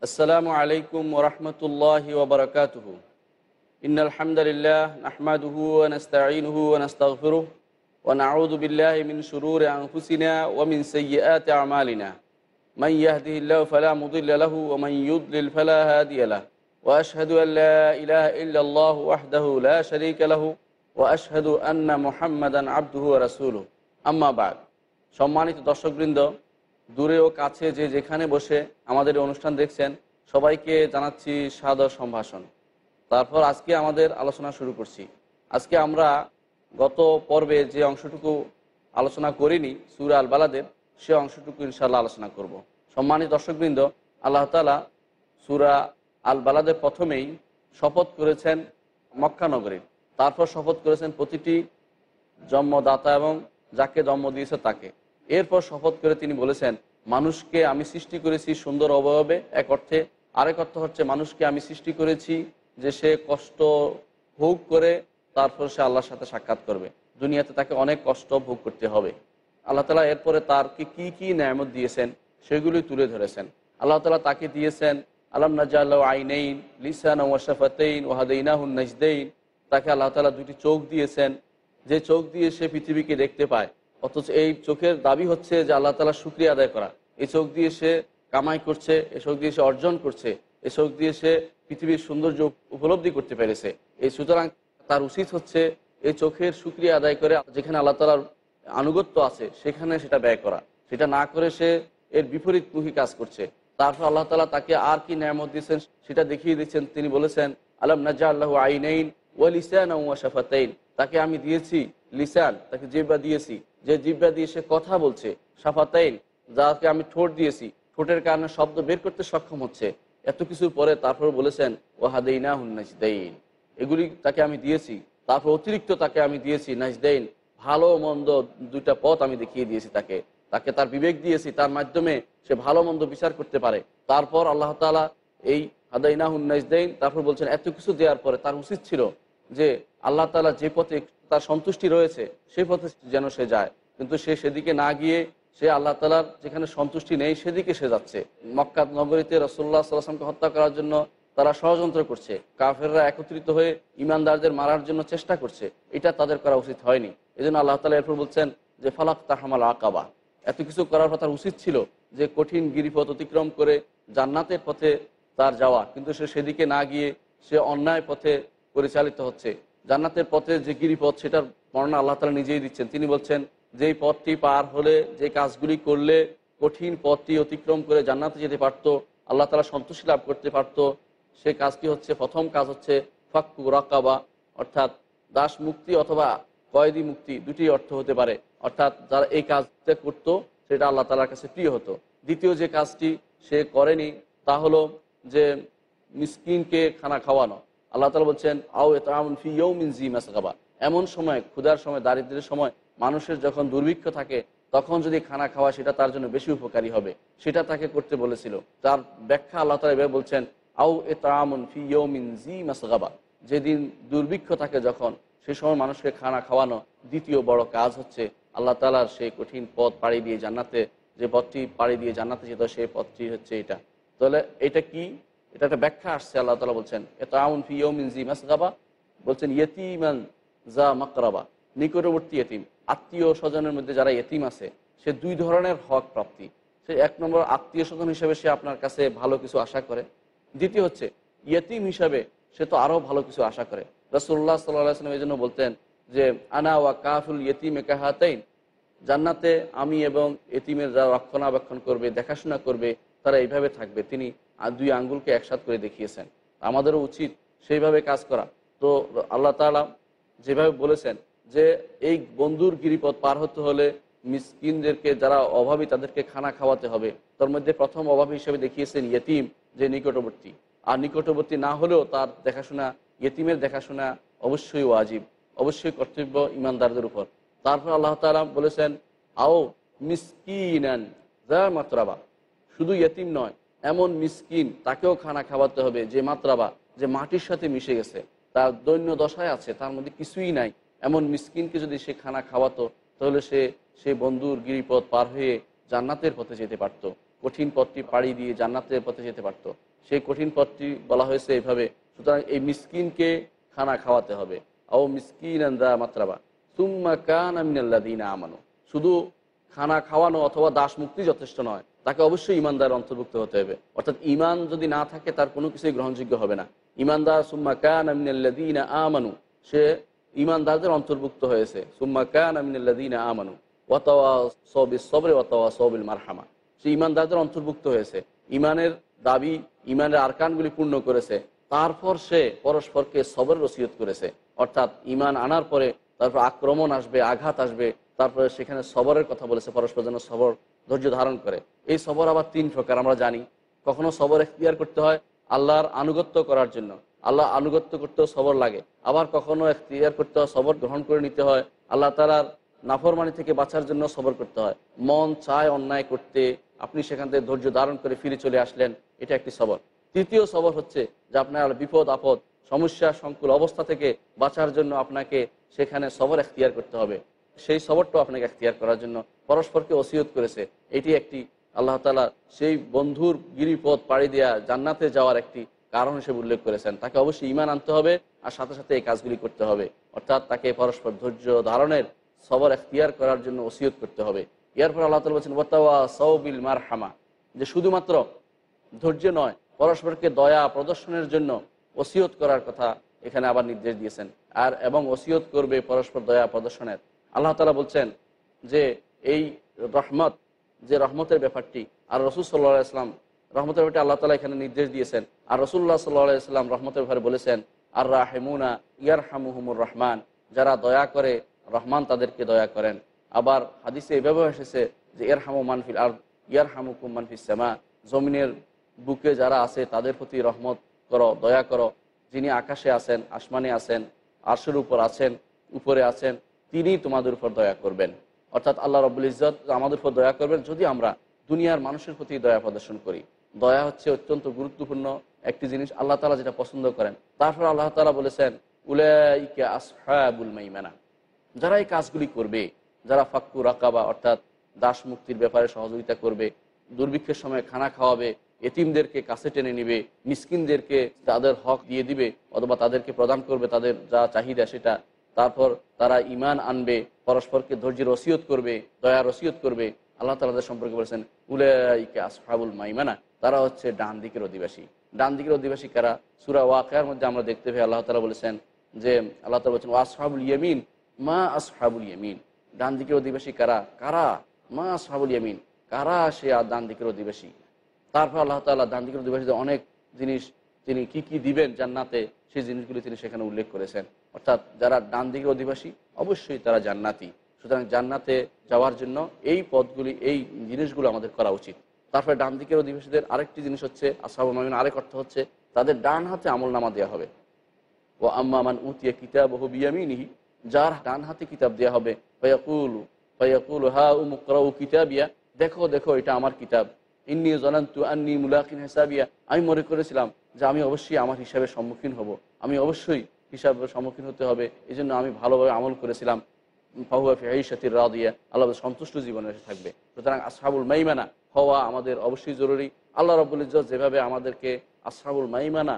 আসসালামু আলাইকুম الله وبركاته. إن الحمد لله نحمده ونستعينه ونستغفره ونعوذ بالله من شرور أنفسنا ومن سيئات أعمالنا. من يهده الله فلا مضل له ومن يضلل فلا هادي له. وأشهد أن لا إله إلا الله وحده لا شريك له وأشهد أن محمدا عبده ورسوله. أما بعد সম্মানিত برندو দূরে ও কাছে যে যেখানে বসে আমাদের অনুষ্ঠান দেখছেন, সবাইকে জানাচ্ছি সাদর সম্ভাষণ। তারপর আজকে আমাদের আলোচনা শুরু করছি। আজকে আমরা গত পর্বে যে অংশটুকু আলোচনা করিনি, সুরা আল বালাদের সে অংশটুকু ইনশাল্লাহ আলোচনা করব। সম্মানিত দর্শকবৃন্দ, আল্লাহ তালা সুরা আল বালাদের প্রথমেই শপথ করেছেন মক্কানগরীর তারপর শপথ করেছেন প্রতিটি জন্মদাতা এবং যাকে জন্ম দিয়েছে তাকে। এরপর শপথ করে তিনি বলেছেন, মানুষকে আমি সৃষ্টি করেছি সুন্দর অবয়বে। এক অর্থে, আরেক অর্থ হচ্ছে, মানুষকে আমি সৃষ্টি করেছি যে সে কষ্ট ভোগ করে, তারপর সে আল্লাহর সাথে সাক্ষাৎ করবে। দুনিয়াতে তাকে অনেক কষ্ট ভোগ করতে হবে। আল্লাহ তালা এরপরে তারকে কি কি ন্যায়ামত দিয়েছেন সেগুলি তুলে ধরেছেন। আল্লাহ তালা তাকে দিয়েছেন, আলম নাজাল আইনাইন লিসান ওয়াশাফাতেইন ওহাদাইনাহুন নাজদেইন। তাকে আল্লাহ তালা দুটি চোখ দিয়েছেন। যে চোখ দিয়ে সে পৃথিবীকে দেখতে পায় অথচ এই চোখের দাবি হচ্ছে যে আল্লাহ তালা শুক্রিয়া আদায় করা। এই চোখ দিয়ে সে কামাই করছে, এ চোখ দিয়ে সে অর্জন করছে, এ চোখ দিয়ে সে পৃথিবীর সৌন্দর্য উপলব্ধি করতে পেরেছে। এই সুতরাং তার উচিত হচ্ছে এই চোখের শুক্রিয়া আদায় করে যেখানে আল্লাহ তালার আনুগত্য আছে, সেখানে সেটা ব্যয় করা। সেটা না করে সে এর বিপরীত বিপরীতমুখী কাজ করছে। তারপর আল্লাহ তালা তাকে আর কি ন্যায়ামত দিয়েছেন সেটা দেখিয়ে দিচ্ছেন তিনি বলেছেন, আলম নাজা আল্লাহ আইনাইন ওয়াল ইসান শাফাতাইন। তাকে আমি দিয়েছি লিসান, তাকে জিব্বা দিয়েছি। যে জিব্বা দিয়ে সে কথা বলছে, সাফাতাইন, যাকে আমি ঠোঁট দিয়েছি, ঠোঁটের কারণে শব্দ বের করতে সক্ষম হচ্ছে। এত কিছুর পরে তারপর বলেছেন ওয়াহাদেইনা হুন্নাজদাইন এগুলি তাকে আমি দিয়েছি। তারপর অতিরিক্ত তাকে আমি দিয়েছি, নাজদাইন। ভালো মন্দ দুইটা পথ আমি দেখিয়ে দিয়েছি তাকে। তাকে তার বিবেক দিয়েছি, তার মাধ্যমে সে ভালো মন্দ বিচার করতে পারে। তারপর আল্লাহ তালা এই হাদাইনা হুন্নাজদাইন তারপর বলছেন, এত কিছু দেওয়ার পরে তার উচিত ছিল যে আল্লাহ তালা যে পথে তার সন্তুষ্টি রয়েছে, সেই পথে যেন সে যায়। কিন্তু সে সেদিকে না গিয়ে, সে আল্লাহ তালার যেখানে সন্তুষ্টি নেই, সেদিকে সে যাচ্ছে। মক্কা নগরীতে রসোল্লা সাল্লাহামকে হত্যা করার জন্য তারা ষড়যন্ত্র করছে। কাফেররা একত্রিত হয়ে ইমানদারদের মারার জন্য চেষ্টা করছে। এটা তাদের করা উচিত হয়নি। এই জন্য আল্লাহ তালা এরপর বলছেন, যে ফালাক তাহমাল আকাবা। এত কিছু করার তার উচিত ছিল, যে কঠিন গিরিপথ অতিক্রম করে জান্নাতের পথে তার যাওয়া। কিন্তু সে সেদিকে না গিয়ে, সে অন্যায় পথে পরিচালিত হচ্ছে। জান্নাতের পথে যে গিরিপথ, সেটার বর্ণনা আল্লাহ তালা নিজেই দিচ্ছেন। তিনি বলছেন, যেই পথটি পার হলে, যে কাজগুলি করলে কঠিন পথটি অতিক্রম করে জান্নাতে যেতে পারত, আল্লাহ তালা সন্তুষ্টি লাভ করতে পারত, সে কাজটি হচ্ছে, প্রথম কাজ হচ্ছে ফাক্কু রাকাবা, অর্থাৎ দাস মুক্তি অথবা কয়েদি মুক্তি দুটি অর্থ হতে পারে। অর্থাৎ যারা এই কাজটা করত, সেটা আল্লাহ তালার কাছে প্রিয় হতো। দ্বিতীয় যে কাজটি সে করেনি, তা হলো যে মিসকিনকে খানা খাওয়ানো। আল্লাহ তালা বলছেন, আও এতামন ফি ইয়ৌমিন জি মাসগাবা। এমন সময়, ক্ষুধার সময়, দারিদ্রের সময়, মানুষের যখন দুর্ভিক্ষ থাকে, তখন যদি খানা খাওয়া, সেটা তার জন্য বেশি উপকারী হবে। সেটা তাকে করতে বলেছিল। তার ব্যাখ্যা আল্লাহ তালা এভাবে বলছেন আউ এ তামন ফি ইয়ৌমিন জি মাসগাবা। যেদিন দুর্ভিক্ষ থাকে যখন, সে সময় মানুষকে খানা খাওয়ানো দ্বিতীয় বড় কাজ হচ্ছে, আল্লাহ তালার সেই কঠিন পথ পাড়ি দিয়ে জান্নাতে, যে পথটি পাড়ি দিয়ে জান্নাতে যেত সেই পথটি হচ্ছে এটা। তাহলে এটা কি? এটা একটা ব্যাখ্যা আসছে, আল্লাহ তালা বলছেন এত আউন ফি ইয়ৌমিন জি মাসগাবা বলছেন, ইয়তিমান যা মাকরাবা নিকটবর্তী এতিম, আত্মীয় স্বজনের মধ্যে যারা এতিম আছে, সে দুই ধরনের হক প্রাপ্তি। সে এক নম্বর আত্মীয় স্বজন হিসেবে সে আপনার কাছে ভালো কিছু আশা করে। দ্বিতীয় হচ্ছে ইয়েতিম হিসাবে সে তো আরও ভালো কিছু আশা করে। রসুল্লাহ সাল্লাম এই জন্য বলতেন যে, আনা ওয়া কাফুল ইয়েতিম একাহাতাইন জান্নাতে আমি এবং এতিমের যারা রক্ষণাবেক্ষণ করবে, দেখাশোনা করবে, তারা এইভাবে থাকবে। তিনি দুই আঙ্গুলকে একসাথ করে দেখিয়েছেন। আমাদেরও উচিত সেইভাবে কাজ করা। তো আল্লাহ তালা যেভাবে বলেছেন যে এই বন্ধুর গিরিপথ পার হতে হলে মিসকিনদেরকে যারা অভাবী তাদেরকে খানা খাওয়াতে হবে। তার মধ্যে প্রথম অভাবী হিসেবে দেখিয়েছেন ইয়েতিম যে নিকটবর্তী। আর নিকটবর্তী না হলেও তার দেখাশোনা, ইয়েতিমের দেখাশোনা অবশ্যই ওয়াজিব, অবশ্যই কর্তব্য ইমানদারদের উপর। তারপর আল্লাহ তালা বলেছেন, আও মিসকিনান যা মাত্রাবা। শুধু ইয়েতিম নয় এমন মিসকিন, তাকেও খানা খাওয়াতে হবে, যে মাত্রাবা যে মাটির সাথে মিশে গেছে, তার দৈন্য দশায় আছে, তার মধ্যে কিছুই নাই। এমন মিসকিনকে যদি সে খানা খাওয়াতো, তাহলে সে সে বন্ধুর গিরিপথ পার হয়ে জান্নাতের পথে যেতে পারত। কঠিন পথটি পাড়ি দিয়ে জান্নাতের পথে যেতে পারত। সেই কঠিন পথটি বলা হয়েছে এইভাবে সুতরাং এই মিসকিনকে খানা খাওয়াতে হবে। ও মিসকিন দা মাত্রাবা সুম্মা কান আমিনাল্লাদিনা আমানো। শুধু খানা খাওয়ানো অথবা দাস মুক্তি যথেষ্ট নয় তাকে অবশ্যই ইমানদার অন্তর্ভুক্ত হতে হবে। অর্থাৎ ইমান যদি না থাকে, তার কোনো কিছুই গ্রহণযোগ্য হবে না। ইমানদার, সুম্মা কান আমিনাল্লাদিনা আমানু। সে ইমানদারদের অন্তর্ভুক্ত হয়েছে। সুম্মা কান আমিনাল্লাদিনা আমানু। ওয়াতাওয়া সবিল সবরে ওয়াতাওয়া সবিল মারহামা সে ইমানদারদের অন্তর্ভুক্ত হয়েছে। ইমানের দাবি, ইমানের আরকানগুলি পূর্ণ করেছে। তারপর সে পরস্পরকে সবরের রসিয়ত করেছে। অর্থাৎ ইমান আনার পরে তারপর আক্রমণ আসবে, আঘাত আসবে। তারপরে সেখানে সবরের কথা বলেছে। পরস্পর যেন সবর ধৈর্য ধারণ করে। এই সবর আবার তিন প্রকার, আমরা জানি। কখনো সবর এখতিয়ার করতে হয় আল্লাহর আনুগত্য করার জন্য। আল্লাহ আনুগত্য করতেও সবর লাগে। আবার কখনো এখতিয়ার করতে হয়, সবর গ্রহণ করে নিতে হয়। আল্লাহ তালার নাফরমানি থেকে বাঁচার জন্য সবর করতে হয়। মন চায় অন্যায় করতে। আপনি সেখান থেকে ধৈর্য ধারণ করে ফিরে চলে আসলেন, এটা একটি সবর। তৃতীয় সবর হচ্ছে যে আপনার বিপদ, আপদ, সমস্যা, সংকুল অবস্থা থেকে বাঁচার জন্য আপনাকে সেখানে সবর এখতিয়ার করতে হবে। সেই সবরটাও আপনাকে এখতিয়ার করার জন্য পরস্পরকে ওসিয়ত করেছে। এটি একটি আল্লাহ তালা সেই বন্ধুর গিরিপথ পাড়ি দেওয়া জান্নাতে যাওয়ার একটি কারণ হিসেবে উল্লেখ করেছেন। তাকে অবশ্যই ইমান আনতে হবে আর সাথে সাথে এই কাজগুলি করতে হবে। অর্থাৎ তাকে পরস্পর ধৈর্য ধারণের সবর এখতিয়ার করার জন্য ওসিয়ত করতে হবে। এরপর আল্লাহ তালা বলছেন, ওয়াতাওয়া সৌবিল মার হামা যে শুধুমাত্র ধৈর্য নয়, পরস্পরকে দয়া প্রদর্শনের জন্য ওসিয়ত করার কথা এখানে আবার নির্দেশ দিয়েছেন। আর এবং ওসিয়ত করবে পরস্পর দয়া প্রদর্শনের। আল্লাহ তালা বলছেন যে এই রহমত, যে রহমতের ব্যাপারটি, আর রসুল সাল্লাহ ইসলাম রহমতের ব্যাপারটি আল্লাহ তালা এখানে নির্দেশ দিয়েছেন। আর রসুল্লাহ সাল্লাহ ইসলাম রহমতের ব্যাপারে বলেছেন, আর রাহেমুনা ইয়ার হামুহমুর রহমান যারা দয়া করে রহমান তাদেরকে দয়া করেন। আবার হাদিসে এভাবে এসেছে যে এর হামু মানফিল আর ইয়ার হামুকুম মানফিস শ্যামা জমিনের বুকে যারা আছে তাদের প্রতি রহমত করো, দয়া করো। যিনি আকাশে আছেন, আসমানে আছেন, আরশের উপর আছেন, উপরে আছেন তিনি তোমাদের উপর দয়া করবেন। অর্থাৎ আল্লাহ রবুল ইজত আমাদের উপর দয়া করবেন যদি আমরা দুনিয়ার মানুষের প্রতি দয়া প্রদর্শন করি। দয়া হচ্ছে অত্যন্ত গুরুত্বপূর্ণ একটি জিনিস, আল্লাহ তালা যেটা পছন্দ করেন। তারপর আল্লাহ তালা বলেছেন, উলাইকে আসহাবুল মাইমানা। যারা এই কাজগুলি করবে, যারা ফাক্কু রাকাবা অর্থাৎ দাস মুক্তির ব্যাপারে সহযোগিতা করবে, দুর্ভিক্ষের সময় খানা খাওয়াবে, এতিমদেরকে কাছে টেনে নিবে, মিসকিনদেরকে তাদের হক দিয়ে দিবে, অথবা তাদেরকে প্রদান করবে, তাদের যা চাহিদা সেটা তারপর তারা ইমান আনবে, পরস্পরকে ধৈর্যের রসিয়ত করবে দয়া রসিয়ত করবে। আল্লাহ তালাদের সম্পর্কে বলেছেন, উলাইকে আসফাবুল মাইমানা, তারা হচ্ছে ডান দিকের অধিবাসী। ডান দিকের অধিবাসী কারা? সুরা ওয়াকার মধ্যে আমরা দেখতে পাই, আল্লাহ তালা বলেছেন যে, আল্লাহ তালা বলছেন আসফাবুল ইয়ামিন, মা আসফাবুল ইয়ামিন। ডান দিকের অধিবাসী কারা? কারা? মা আসফাবুল ইয়ামিন। কারা সে আর ডান দিকের অধিবাসী? তারপর আল্লাহ তাল্লাহ ডান দিকের অধিবাসীদের অনেক জিনিস তিনি কি কি দিবেন জান্নাতে, সেই জিনিসগুলি তিনি সেখানে উল্লেখ করেছেন। অর্থাৎ যারা ডান দিকের অধিবাসী, অবশ্যই তারা জান্নাতি। সুতরাং জান্নাতে যাওয়ার জন্য এই পদগুলি এই জিনিসগুলো আমাদের করা উচিত। তারপরে ডান দিকের অধিবাসীদের আরেকটি জিনিস হচ্ছে আসাবুল মামিন আরেক অর্থ হচ্ছে, তাদের ডান হাতে আমল নামা দেওয়া হবে ও আম্মামান উতিয়া কিতাব বহু বিয়ামিনিহি, যার ডান হাতে কিতাব দেওয়া হবে, ফয়াকুল ফয়াকুল হা উ মুকরাউ কিতাবিয়া, দেখো দেখো, এটা আমার কিতাব। ইন্নি জনান্তু আন্নি মুলাকিন হিসাবিয়া। আমি মনে করেছিলাম যে আমি অবশ্যই আমার হিসাবে সম্মুখীন হব। আমি অবশ্যই হিসাবের সম্মুখীন হতে হবে। এই জন্য আমি ভালোভাবে আমল করেছিলাম। ফাহুয়া ফিহাইশাতির রাদিয়া, আল্লাহ সন্তুষ্ট জীবনে এসে থাকবে। সুতরাং আসহাবুল মাইমানা হওয়া আমাদের অবশ্যই জরুরি। আল্লাহ রবুল ইজ্জত যেভাবে আমাদেরকে আসহাবুল মাইমানা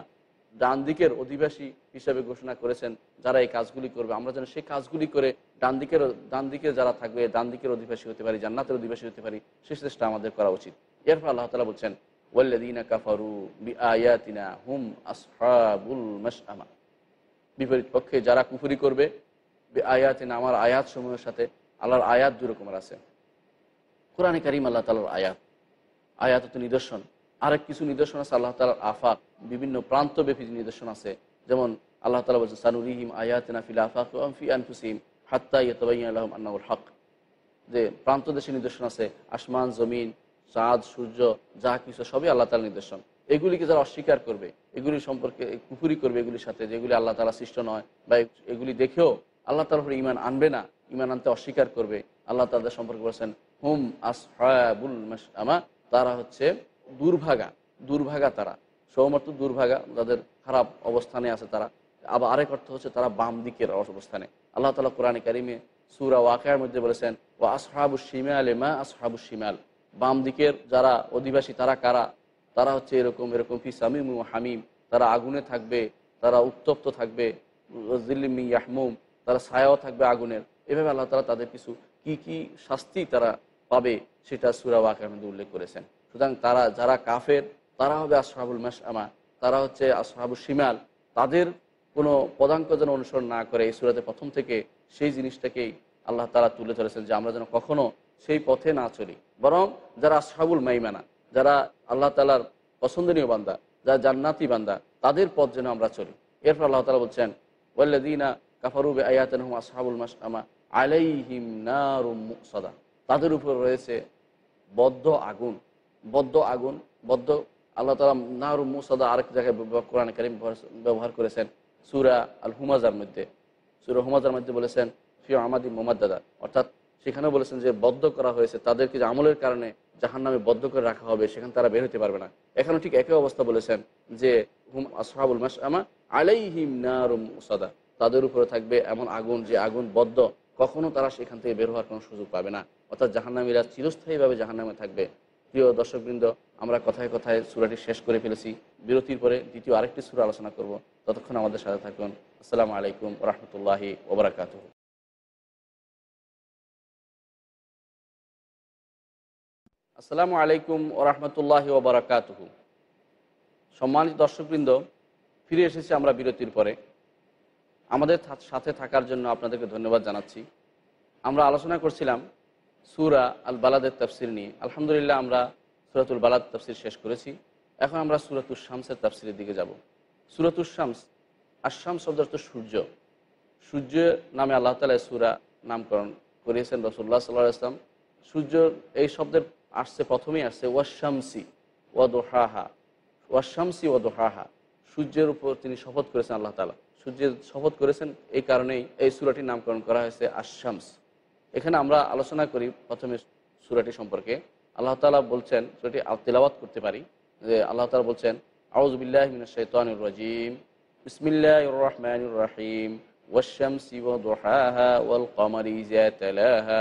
ডান দিকের অধিবাসী হিসাবে ঘোষণা করেছেন, যারা এই কাজগুলি করবে, আমরা যেন সেই কাজগুলি করে ডান দিকের ডান দিকে যারা থাকবে ডান দিকের অধিবাসী হতে পারি, জান্নাতের অধিবাসী হতে পারি, সে চেষ্টা আমাদের করা উচিত। এরপর আল্লাহ তালা বলছেন ওয়াল্লাদিনা কাফারু বি আয়াতিনা হুম আসহাবুল মাসআমা বিপরীত পক্ষে যারা কুফুরি করবে আয়াতিনা, আমার আয়াত সমূহের সাথে আল্লাহর আয়াত দু রকমের আছে। কোরআনে কারিম আল্লাহ তালার আয়াত আয়াত তো নিদর্শন। আরেক কিছু নিদর্শন আছে আল্লাহ তালার আফাক। বিভিন্ন প্রান্ত প্রান্তব্যাপী নিদর্শন আছে, যেমন আল্লাহ তালা বলছে সানুরিহিম আয়াতিনা ফিল আফাক ফি আনফুসিম হাত্তা ইয়তবাইন আলহম আন্নাউল হক। যে প্রান্ত দেশে নিদর্শন আছে, আসমান, জমিন, চাঁদ, সূর্য, যা কিছু সবই আল্লাহ তালার নিদর্শন। এগুলিকে যারা অস্বীকার করবে, এগুলি সম্পর্কে কুফুরি করবে এগুলির সাথে যেগুলি আল্লাহ তালা সৃষ্ট নয় বা এগুলি দেখেও আল্লাহ উপরে ইমান আনবে না ইমান আনতে অস্বীকার করবে। আল্লাহ তাদের সম্পর্কে বলেছেন, হুম আসহাবুল আমা তারা হচ্ছে দুর্ভাগা দুর্ভাগা তারা। সৌমর্থ দুর্ভাগা, যাদের খারাপ অবস্থানে আছে তারা। আবার আরেক অর্থ হচ্ছে তারা বাম দিকের অবস্থানে। আল্লাহ তালা কোরআন কারিমে সুরা ওয়াকার মধ্যে বলেছেন ও আসহাবু শিমাল, মা আসহাবু শিমাল বাম দিকের যারা অধিবাসী তারা কারা? তারা হচ্ছে এরকম এরকম ফি সামিম হামিম। তারা আগুনে থাকবে, তারা উত্তপ্ত থাকবে জিল্লিমি ইয়াহমুম। তারা ছায়াও থাকবে আগুনের। এভাবে আল্লাহ তালা তাদের কিছু কি কি শাস্তি তারা পাবে সেটা সুরা ওয়াকার উল্লেখ করেছেন। সুতরাং তারা যারা কাফের, তারা হবে আসহাবুল মাসমা তারা হচ্ছে আসহাবুল সিমাল তাদের কোনো পদাঙ্ক যেন অনুসরণ না করে এই সুরাতে প্রথম থেকে সেই জিনিসটাকেই আল্লাহ তালা তুলে ধরেছেন যে আমরা যেন কখনো সেই পথে না চলি। বরং যারা আসহাবুল মাইমানা যারা আল্লাহ তালার পছন্দনীয় বান্দা, যারা জান্নাতি বান্দা, তাদের পথ যেন আমরা চলি। এরপর আল্লাহ তালা বলছেন ওয়াল্লাদিনা কাফারুবে আয়াতনহম আসহাবুল মাসমা আলাইহিম নারুম সদা তাদের উপর রয়েছে বদ্ধ আগুন। বদ্ধ আগুন, বদ্ধ আল্লাহ তালা নারুম মুসাদা আরেক জায়গায় কোরআন করিম ব্যবহার করেছেন সুরা আল হুমাজার মধ্যে। সুরা হুমাজার মধ্যে বলেছেন ফিও আমাদি মোহাম্মদ দাদা অর্থাৎ সেখানেও বলেছেন যে বদ্ধ করা হয়েছে। তাদেরকে যে আমলের কারণে জাহান নামে বদ্ধ করে রাখা হবে, সেখানে তারা বের হতে পারবে না। এখানেও ঠিক একই অবস্থা বলেছেন যে, হুম, আসহাবুল মাসমা আলাইহিম নারুম মুসাদা। তাদের উপরে থাকবে এমন আগুন যে আগুন বদ্ধ, কখনো তারা সেখান থেকে বের হওয়ার কোনো সুযোগ পাবে না। অর্থাৎ জাহান্নামীরা চিরস্থায়ীভাবে জাহান্নামে থাকবে। প্রিয় দর্শকবৃন্দ, আমরা কথায় কথায় সুরাটি শেষ করে ফেলেছি। বিরতির পরে দ্বিতীয় আরেকটি সুরা আলোচনা করব। ততক্ষণ আমাদের সাথে থাকুন। আসসালামু আলাইকুম রহমতুল্লাহি ওবরাকাত আসসালামু আলাইকুম ওরহমতুল্লাহি ওবরাকাত সম্মানিত দর্শকবৃন্দ, ফিরে এসেছি আমরা বিরতির পরে। আমাদের সাথে থাকার জন্য আপনাদেরকে ধন্যবাদ জানাচ্ছি। আমরা আলোচনা করছিলাম সুরা আল বালাদের তফসির নিয়ে। আলহামদুলিল্লাহ, আমরা সুরাতুল বালাদ তফসির শেষ করেছি। এখন আমরা সুরাতুল শামসের তফসিরের দিকে যাব। সুরাতুল শামস আসাম শব্দ অর্থ সূর্য। সূর্য নামে আল্লাহ তালা সুরা নামকরণ করিয়েছেন রসুল্লাহ সাল্লাহ ইসলাম সূর্য এই শব্দের আসছে প্রথমে আসছে ওয়াশামসি ওয়াদোহাহা ওয়াশামসি ওয়াদোহাহা। সূর্যের উপর তিনি শপথ করেছেন আল্লাহ তালা সূর্যের শপথ করেছেন এই কারণেই এই সুরাটির নামকরণ করা হয়েছে আশামস এখানে আমরা আলোচনা করি প্রথমে সুরাটি সম্পর্কে। আল্লাহ তালা বলছেন, সুরাটি তেলাওয়াত করতে পারি। যে আল্লাহ তালা বলছেন আউজবিল্লাহ মিনাশাইতানুর রাজিম বিসমিল্লাহ রহমানুর রাহিম ওয়াশামসি ওয়াদোহাহা ওয়াল কমারি জাতালাহা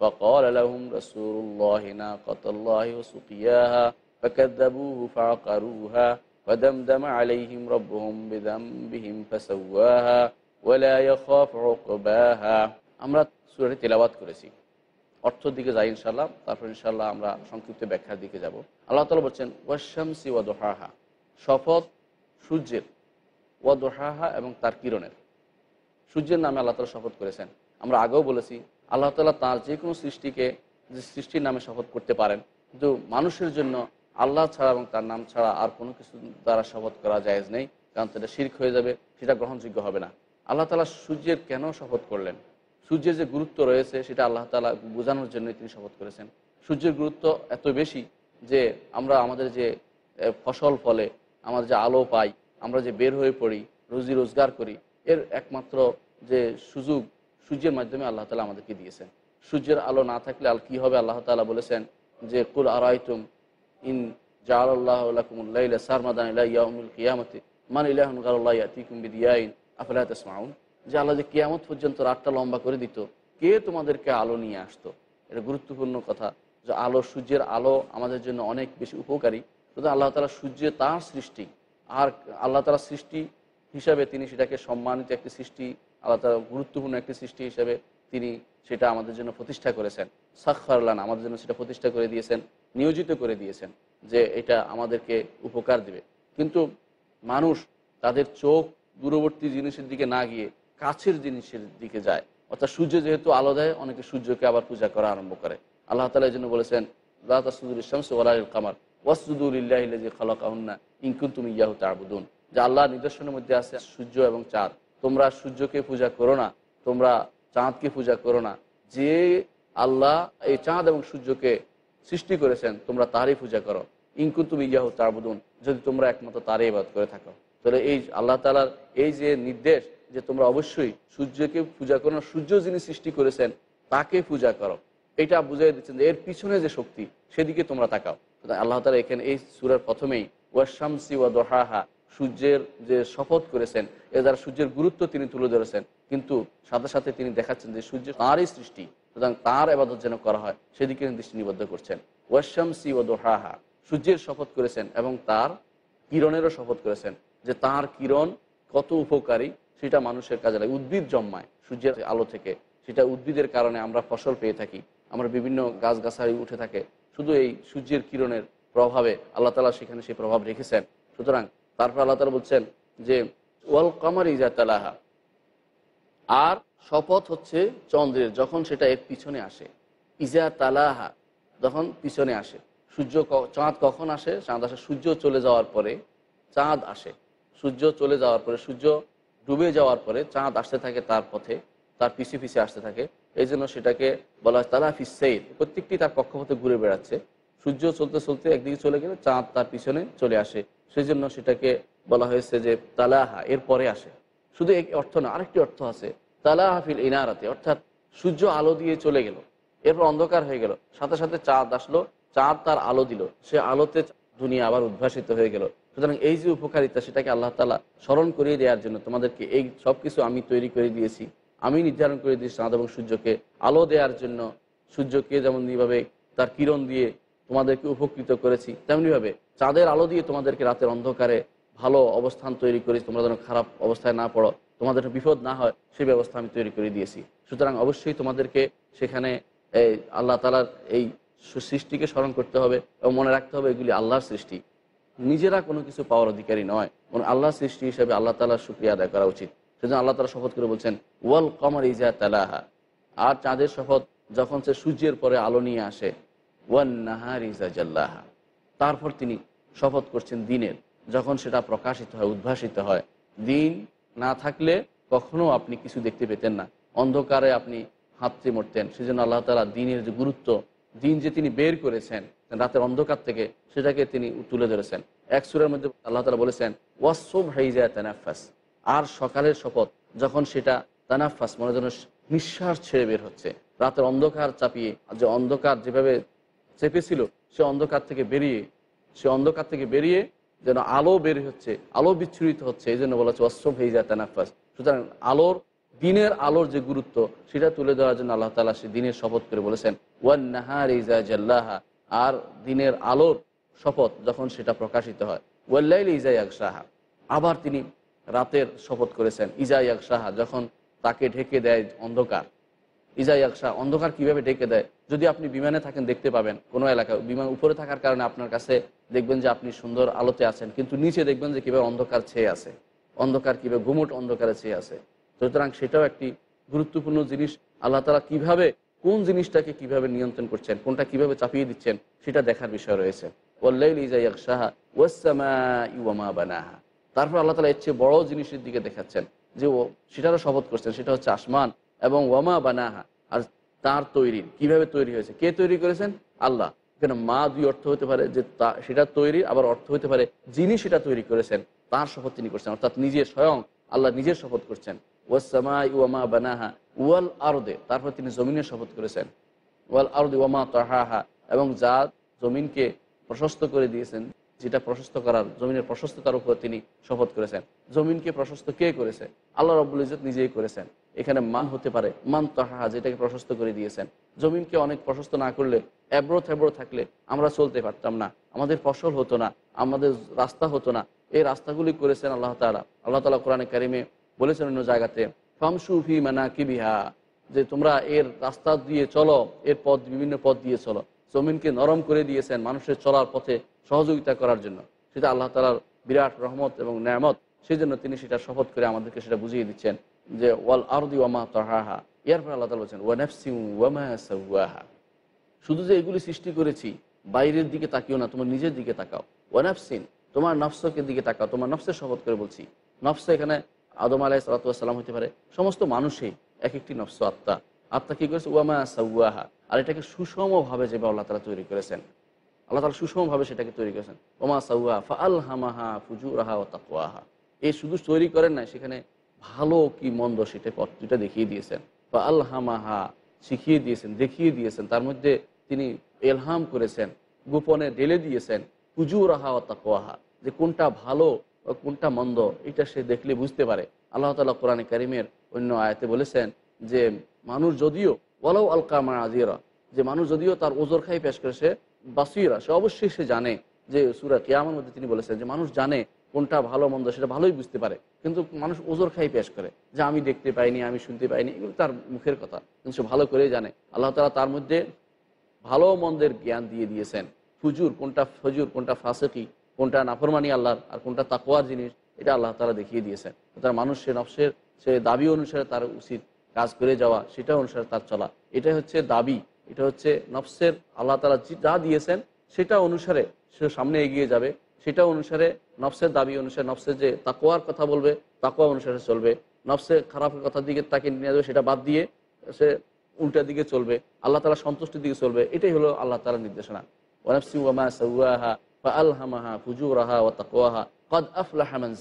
فقال لهم رسول الله ناقة الله وسقياها فكذبوه فعقروها فدمدم عليهم ربهم بذنبهم فسواها ولا يخاف عقباها আমরা সুরাটি তেলাওয়াত করেছি অর্থ দিকে যাই ইনশাল্লাহ তারপর ইনশাল্লাহ আমরা সংক্ষিপ্ত ব্যাখ্যার দিকে যাব আল্লাহ তালা বলছেন ওয়াশামসি ওয়াদোহাহা শপথ সূর্যের ওয়াদোহাহা এবং তার কিরণের সূর্যের নামে আল্লাহ তালা শপথ করেছেন আমরা আগেও বলেছি আল্লাহ তালা তার যে কোনো সৃষ্টিকে, যে সৃষ্টির নামে শপথ করতে পারেন। কিন্তু মানুষের জন্য আল্লাহ ছাড়া এবং তার নাম ছাড়া আর কোনো কিছু দ্বারা শপথ করা জায়েজ নেই, কারণ সেটা শির্ক হয়ে যাবে, সেটা গ্রহণযোগ্য হবে না। আল্লাহ তালা সূর্যের কেন শপথ করলেন? সূর্যের যে গুরুত্ব রয়েছে, সেটা আল্লাহ তালা বোঝানোর জন্য তিনি শপথ করেছেন। সূর্যের গুরুত্ব এত বেশি যে আমরা আমাদের যে ফসল ফলে, আমরা যে আলো পাই, আমরা যে বের হয়ে পড়ি, রুজি রোজগার করি, এর একমাত্র যে সুযোগ সূর্যের মাধ্যমে আল্লাহ তালা আমাদেরকে দিয়েছেন। সূর্যের আলো না থাকলে আল কী হবে? আল্লাহ তালা বলেছেন যে, কুল আরাইতুম ইন জাআল্লাহুল্লাকুমুল্লাইলা সারমাদান ইয়াউমুল কিয়ামতি, মান ইলাহুন গারুল্লাহ ইয়াতিকুম বিদিয়াইন, আফলা তাসমাউন? যে আল্লাহ যে কিয়ামত পর্যন্ত রাতটা লম্বা করে দিত, কে তোমাদেরকে আলো নিয়ে আসতো? এটা গুরুত্বপূর্ণ কথা যে, আলো, সূর্যের আলো আমাদের জন্য অনেক বেশি উপকারী। শুধু আল্লাহ তালা সূর্য তার সৃষ্টি, আর আল্লাহ তালা সৃষ্টি হিসাবে তিনি সেটাকে সম্মানিত একটি সৃষ্টি আল্লাহ তালা গুরুত্বপূর্ণ একটি সৃষ্টি হিসাবে তিনি সেটা আমাদের জন্য প্রতিষ্ঠা করেছেন। সাক্ষারলান আমাদের জন্য সেটা প্রতিষ্ঠা করে দিয়েছেন, নিয়োজিত করে দিয়েছেন যে এটা আমাদেরকে উপকার দিবে। কিন্তু মানুষ তাদের চোখ দূরবর্তী জিনিসের দিকে না গিয়ে কাছের জিনিসের দিকে যায়। অর্থাৎ সূর্য যেহেতু আলো দেয়, অনেকে সূর্যকে আবার পূজা করা আরম্ভ করে। আল্লাহ তালা এই জন্য বলেছেন লাসুদুল ইসলাম সোলাল কামার ওয়াসুদুল্লাহ খালাকাহন্না ইনকুন তুমি ইয়াহু তাবুদুন যে আল্লাহ নিদর্শনের মধ্যে আছে সূর্য এবং চাঁদ। তোমরা সূর্যকে পূজা করো না, তোমরা চাঁদকে পূজা করো না। যে আল্লাহ এই চাঁদ এবং সূর্যকে সৃষ্টি করেছেন, তোমরা তারই পূজা করো। ইনকুন তুমি ইয়াহু তাবুদুন, যদি তোমরা একমাত্র তারই ইবাদ করে থাকো। তাহলে এই আল্লাহ তালার এই যে নির্দেশ যে তোমরা অবশ্যই সূর্যকে পূজা করো না, সূর্য যিনি সৃষ্টি করেছেন, তাকে পূজা করো। এটা বুঝাই দিচ্ছেন যে এর পিছনে যে শক্তি, সেদিকে তোমরা তাকাও। আল্লাহ তালা এখানে এই সুরের প্রথমেই ওয়াশামসি ওয়া দোহাহা সূর্যের যে শপথ করেছেন, এ দ্বারা সূর্যের গুরুত্ব তিনি তুলে ধরেছেন, কিন্তু সাথে সাথে তিনি দেখাচ্ছেন যে সূর্য তাঁরই সৃষ্টি, সুতরাং তাঁর আবাদত যেন করা হয়, সেদিকে তিনি দৃষ্টি নিবদ্ধ করছেন। ওয়াশামসি ও দোহাহা সূর্যের শপথ করেছেন এবং তার কিরণেরও শপথ করেছেন, যে তার কিরণ কত উপকারী, সেটা মানুষের কাজে লাগে। উদ্ভিদ জন্মায় সূর্যের আলো থেকে, সেটা উদ্ভিদের কারণে আমরা ফসল পেয়ে থাকি, আমরা বিভিন্ন গাছগাছালি উঠে থাকে, শুধু এই সূর্যের কিরণের প্রভাবে আল্লাহ তালা সেখানে সেই প্রভাব রেখেছেন। সুতরাং তারপর আল্লাহ তালা বলছেন যে, ওয়াল কামার ইজা তালাহা আর শপথ হচ্ছে চন্দ্রের, যখন সেটা এর পিছনে আসে। ইজা তালাহা, যখন পিছনে আসে। সূর্য চাঁদ কখন আসে? চাঁদ আসে, সূর্য চলে যাওয়ার পরে চাঁদ আসে। সূর্য চলে যাওয়ার পরে, সূর্য ডুবে যাওয়ার পরে চাঁদ আসতে থাকে তার পথে, তার পিছে পিছে আসতে থাকে। এই জন্য সেটাকে বলা হয় তালা ফিসেইর প্রত্যেকটি তার কক্ষপথে ঘুরে বেড়াচ্ছে। সূর্য চলতে চলতে একদিকে চলে গেলে চাঁদ তার পিছনে চলে আসে। সেই জন্য সেটাকে বলা হয়েছে যে তালাহা এর পরে আসে। শুধু এক অর্থ না, আরেকটি অর্থ আছে। তালাহা ফিল ইনারাতে, অর্থাৎ সূর্য আলো দিয়ে চলে গেল। এরপর অন্ধকার হয়ে গেল। সাথে সাথে চাঁদ আসলো। চাঁদ তার আলো দিল। সে আলোতে দুনিয়া আবার উদ্ভাসিত হয়ে গেল। সুতরাং এই যে উপকারিতা, সেটাকে আল্লাহ তালা স্মরণ করিয়ে দেওয়ার জন্য তোমাদেরকে এই সব কিছু আমি তৈরি করে দিয়েছি। আমি নির্ধারণ করে দিয়েছি চাঁদ এবং সূর্যকে আলো দেওয়ার জন্য। সূর্যকে যেমন এইভাবে তার কিরণ দিয়ে তোমাদেরকে উপকৃত করেছি। তেমনিভাবে চাঁদের আলো দিয়ে তোমাদেরকে রাতের অন্ধকারে ভালো অবস্থান তৈরি করেছি। তোমরা যেন খারাপ অবস্থায় না পড়ো। তোমাদের বিপদ না হয়, সেই ব্যবস্থা আমি তৈরি করে দিয়েছি। সুতরাং অবশ্যই তোমাদেরকে সেখানে এই আল্লাহ তালার এই সৃষ্টিকে স্মরণ করতে হবে এবং মনে রাখতে হবে এগুলি আল্লাহর সৃষ্টি। নিজেরা কোনো কিছু পাওয়ার অধিকারী নয়। বরং আল্লাহর সৃষ্টি হিসাবে আল্লাহ তালার শুক্রিয়া আদায় করা উচিত। সেজন্য আল্লাহ তালা শপথ করে বলছেন, ওয়াল কমার ইজা তালাহা। আর চাঁদের শপথ যখন সে সূর্যের পরে আলো নিয়ে আসে তারপর তিনি শপথ করছেন দিনের। যখন সেটা প্রকাশিত হয়, উদ্ভাসিত হয়, দিন না থাকলে কখনো আপনি কিছু দেখতে পেতেন না। অন্ধকারে আপনি হাততে মরতেন। সেজন্য আল্লাহ তালা দিনের যে গুরুত্ব, দিন যে তিনি বের করেছেন, রাতের অন্ধকার থেকে, সেটাকে তিনি তুলে ধরেছেন। এক সুরের মধ্যে আল্লাহ তালা বলেছেন ওয়াসব হাইজা তানাফাস আর সকালের শপথ, যখন সেটা তানাফাস মনে যেন নিঃশ্বাস ছেড়ে বের হচ্ছে। রাতের অন্ধকার চাপিয়ে, যে অন্ধকার যেভাবে চেপেছিল, সে অন্ধকার থেকে বেরিয়ে, সে অন্ধকার থেকে বেরিয়ে যেন আলো বের হচ্ছে, আলো বিচ্ছুরিত হচ্ছে এই জন্য বলা হচ্ছে অশ্রম হয়ে যায় তানাফাস সুতরাং আলোর, দিনের আলোর যে গুরুত্ব, সেটা তুলে দেওয়ার জন্য আল্লাহ তালা সে দিনের শপথ করে বলেছেন, ওয়ান নাহার ইজা জাল্লাহা। আর দিনের আলোর শপথ যখন সেটা প্রকাশিত হয় ওয়াল্লাইল ইজা ইয়াকশাহা আবার তিনি রাতের শপথ করেছেন ইজা ইয়াকশাহা যখন তাকে ঢেকে দেয় অন্ধকার। ইজাই আকশা অন্ধকার কীভাবে ঢেকে দেয়? যদি আপনি বিমানে থাকেন, দেখতে পাবেন কোনো এলাকায় বিমান উপরে থাকার কারণে আপনার কাছে দেখবেন যে আপনি সুন্দর আলোতে আছেন, কিন্তু নিচে দেখবেন যে কীভাবে অন্ধকার ছেয়ে আছে। অন্ধকার কীভাবে, ঘুমট অন্ধকারে ছেয়ে আছে। সুতরাং সেটাও একটি গুরুত্বপূর্ণ জিনিস। আল্লাহ তালা কীভাবে, কোন জিনিসটাকে কীভাবে নিয়ন্ত্রণ করছেন, কোনটা কীভাবে চাপিয়ে দিচ্ছেন, সেটা দেখার বিষয় রয়েছে। বানাহা। তারপর আল্লাহ তালা এর চেয়ে বড় জিনিসের দিকে দেখাচ্ছেন যে ও, সেটারও শপথ করছেন, সেটা হচ্ছে আসমান এবং ওয়ামা বানাহা। তার তৈরি। কীভাবে তৈরি হয়েছে? কে তৈরি করেছেন? আল্লাহ। এখানে মা দুই অর্থ হতে পারে যে তা, সেটা তৈরি, আবার অর্থ হতে পারে যিনি সেটা তৈরি করেছেন, তার শপথ তিনি করছেন। অর্থাৎ নিজে স্বয়ং আল্লাহ নিজের শপথ করছেন। ওয়াসামা ওয়ামা বানাহা ওয়াল আরদে, তারপর তিনি জমিনের শপথ করেছেন। ওয়াল আরদে ওয়ামা তাহাহা, এবং যা জমিনকে প্রশস্ত করে দিয়েছেন, যেটা প্রশস্ত করার, জমিনের প্রশস্ততার উপর তিনি শপথ করেছেন। জমিনকে প্রশস্ত কে করেছে? আল্লাহ রব্বুল ইজত নিজেই করেছেন। এখানে মান হতে পারে, মান তাহা যেটাকে প্রশস্ত করে দিয়েছেন। জমিনকে অনেক প্রশস্ত না করলে, এবড়ো থেবড়ো থাকলে আমরা চলতে পারতাম না। আমাদের ফসল হতো না, আমাদের রাস্তা হতো না। এই রাস্তাগুলি করেছেন আল্লাহ তালা আল্লাহ তালা কোরআনে কারিমে বলেছেন অন্য জায়গাতে ফামসুফি মানা কিবিহা যে তোমরা এর রাস্তা দিয়ে চলো, এর পথ, বিভিন্ন পথ দিয়ে চলো। জমিনকে নরম করে দিয়েছেন মানুষের চলার পথে সহযোগিতা করার জন্য। সেটা আল্লাহ তালার বিরাট রহমত এবং ন্যামত। সেই জন্য তিনি সেটা শপথ করে আমাদেরকে সেটা বুঝিয়ে দিচ্ছেন। যে ওয়াল আরদি ওয়ামা তাহাহা। ইয়ার পর আল্লাহ বলছেন শুধু যে এগুলি সৃষ্টি করেছি, বাইরের দিকে তাকিও না, তোমার নিজের দিকে তাকাও। ওয়ানাফসিন তোমার নফসকের দিকে তাকাও, তোমার নফসের শপথ করে বলছি। নফস এখানে আদম আলাহ সালাতাম হতে পারে, সমস্ত মানুষই এক একটি নফস আত্মা। আত্মা কি করেছে? ওয়ামা সাউয়াহা আর এটাকে সুষমভাবে যেভাবে আল্লাহ তালা তৈরি করেছেন, আল্লাহ তালা সুষমভাবে সেটাকে তৈরি করেছেন। ওমা সাউয়া ফা আল হামাহা ফুজুরাহা ও তাকুয়াহা এই শুধু তৈরি করেন না সেখানে ভালো কি মন্দ সেটা পথটা দেখিয়ে দিয়েছেন। বা আল্লাহামাহা শিখিয়ে দিয়েছেন, দেখিয়ে দিয়েছেন। তার মধ্যে তিনি এলহাম করেছেন, গোপনে ঢেলে দিয়েছেন পুজু রাহা ও তাকোয়াহা যে কোনটা ভালো বা কোনটা মন্দ, এটা সে দেখলে বুঝতে পারে। আল্লাহ তালা কোরআন করিমের অন্য আয়াতে বলেছেন যে, মানুষ যদিও, ওয়ালাউ আল কামা আজিরা যে মানুষ যদিও তার ওজোর খাই পেশ করে সে বাসিরা, সে অবশ্যই সে জানে যে সুরা কেয়ামের মধ্যে তিনি বলেছেন যে মানুষ জানে কোনটা ভালো, মন্দ সেটা ভালোই বুঝতে পারে। কিন্তু মানুষ ওজোর খাই পেশ করে। যে আমি দেখতে পাইনি, আমি শুনতে পাইনি, এগুলো তার মুখের কথা। কিন্তু সে ভালো করেই জানে। আল্লাহ তালা তার মধ্যে ভালো মন্দের জ্ঞান দিয়ে দিয়েছেন। ফুজুর কোনটা ফজুর কোনটা ফাঁসেকি, কোনটা নাফরমানি আল্লাহর, আর কোনটা তাকোয়ার জিনিস, এটা আল্লাহ তালা দেখিয়ে দিয়েছেন। তার মানুষ সে নফসের, সে দাবি অনুসারে তার উচিত কাজ করে যাওয়া, সেটা অনুসারে তার চলা। এটা হচ্ছে দাবি। এটা হচ্ছে নফসের, আল্লাহ তালা যা দিয়েছেন, সেটা অনুসারে সে সামনে এগিয়ে যাবে। সেটা অনুসারে নফসের দাবি অনুসারে নফসের যে তাকোয়ার কথা বলবে তাকোয়া অনুসারে চলবে। নফসের খারাপ কথার দিকে তাকে নিয়ে যাবে, সেটা বাদ দিয়ে সে উল্টার দিকে চলবে। আল্লাহ তালা সন্তুষ্টির দিকে চলবে। এটাই হলো আল্লাহ তালার নির্দেশনা। মান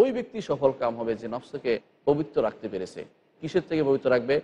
ওই ব্যক্তি সফল কাম হবে যে নফসকে পবিত্র রাখতে পেরেছে। কিসের থেকে পবিত্র রাখবে?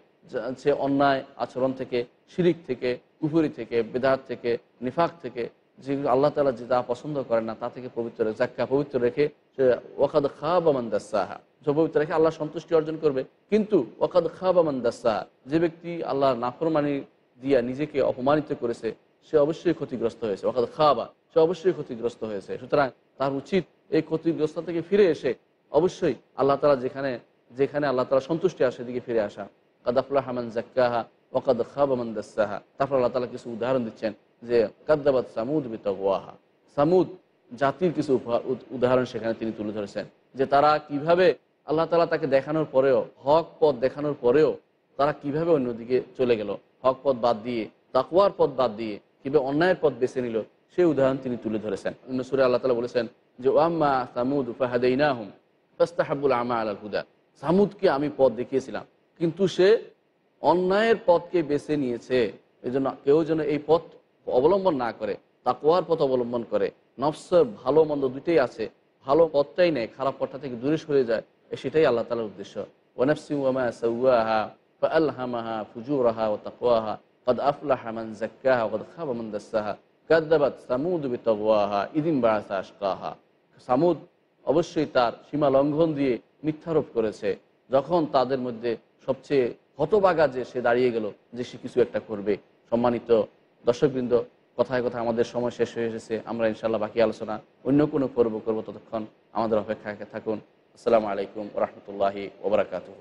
সে অন্যায় আচরণ থেকে, শিরিক থেকে, কুফুরি থেকে, বেদাত থেকে, নিফাক থেকে যেগুলো আল্লাহ তালা যে যা পছন্দ করেন না, তা থেকে পবিত্র রেখে জাক্কা পবিত্র রেখে সে ওয়াকাদ খাব দাসাহা। যে পবিত্র রেখে আল্লাহ সন্তুষ্টি অর্জন করবে। কিন্তু ওয়াকাদ খাব দাসাহা, যে ব্যক্তি আল্লাহর নাফরমানি দিয়া নিজেকে অপমানিত করেছে, সে অবশ্যই ক্ষতিগ্রস্ত হয়েছে। ওয়াকাদ খাবা, সে অবশ্যই ক্ষতিগ্রস্ত হয়েছে। সুতরাং তার উচিত এই ক্ষতিগ্রস্ত থেকে ফিরে এসে অবশ্যই আল্লাহ তালা যেখানে যেখানে আল্লাহ তালা সন্তুষ্টি আসে সেদিকে ফিরে আসা। কাদাফুল্লাহ হামান জাক্কাহা ওকাদ খাবামান দাসাহা। তারপর আল্লাহ তালা কিছু উদাহরণ দিচ্ছেন। যে কাদ্দাবাদ সামুদ বিতওয়াহা। সামুদ জাতির কিছু উদাহরণ সেখানে তিনি তুলে ধরেছেন, যে তারা কীভাবে আল্লাহ তালা তাকে দেখানোর পরেও, হক পথ দেখানোর পরেও তারা কীভাবে অন্যদিকে চলে গেল। হক পথ বাদ দিয়ে তাকুয়ার পথ বাদ দিয়ে কীভাবে অন্যায়ের পথ বেছে নিল, সেই উদাহরণ তিনি তুলে ধরেছেন। অন্য সুরে আল্লাহ তালা বলেছেন যে ওয়াম্মা সামুদ ফাহাদাইনাহুম ফাস্তাহাবুল আমা আল হুদা। সামুদকে আমি পথ দেখিয়েছিলাম, কিন্তু সে অন্যায়ের পথকে বেছে নিয়েছে। এই জন্য কেউ যেন এই পথ অবলম্বন না করে তাকোয়ার পথ অবলম্বন করে, নফসের ভালো মন্দ দুইটাই আছে, ভালো পথটাই নেয় খারাপ পথটা থেকে দূরে সরে যায় সেটাই আল্লাহ তালার উদ্দেশ্য। ওয়ানফসি ওমা সৌয়াহা ফালহামাহা ফুজুরাহা ও তাকোয়াহা সামুদ সামুদ অবশ্যই তার সীমা লঙ্ঘন দিয়ে মিথ্যারোপ করেছে, যখন তাদের মধ্যে সবচেয়ে হতবাগা যে সে দাঁড়িয়ে গেল যে সে কিছু একটা করবে। সম্মানিত দর্শকবৃন্দ, কথায় কথা আমাদের সময় শেষ হয়ে এসেছে। আমরা ইনশাল্লাহ বাকি আলোচনা অন্য কোনো পর্ব করব, ততক্ষণ আমাদের অপেক্ষায় থাকুন। আসসালামু আলাইকুম রহমতুল্লাহি ওবরাকাতুহ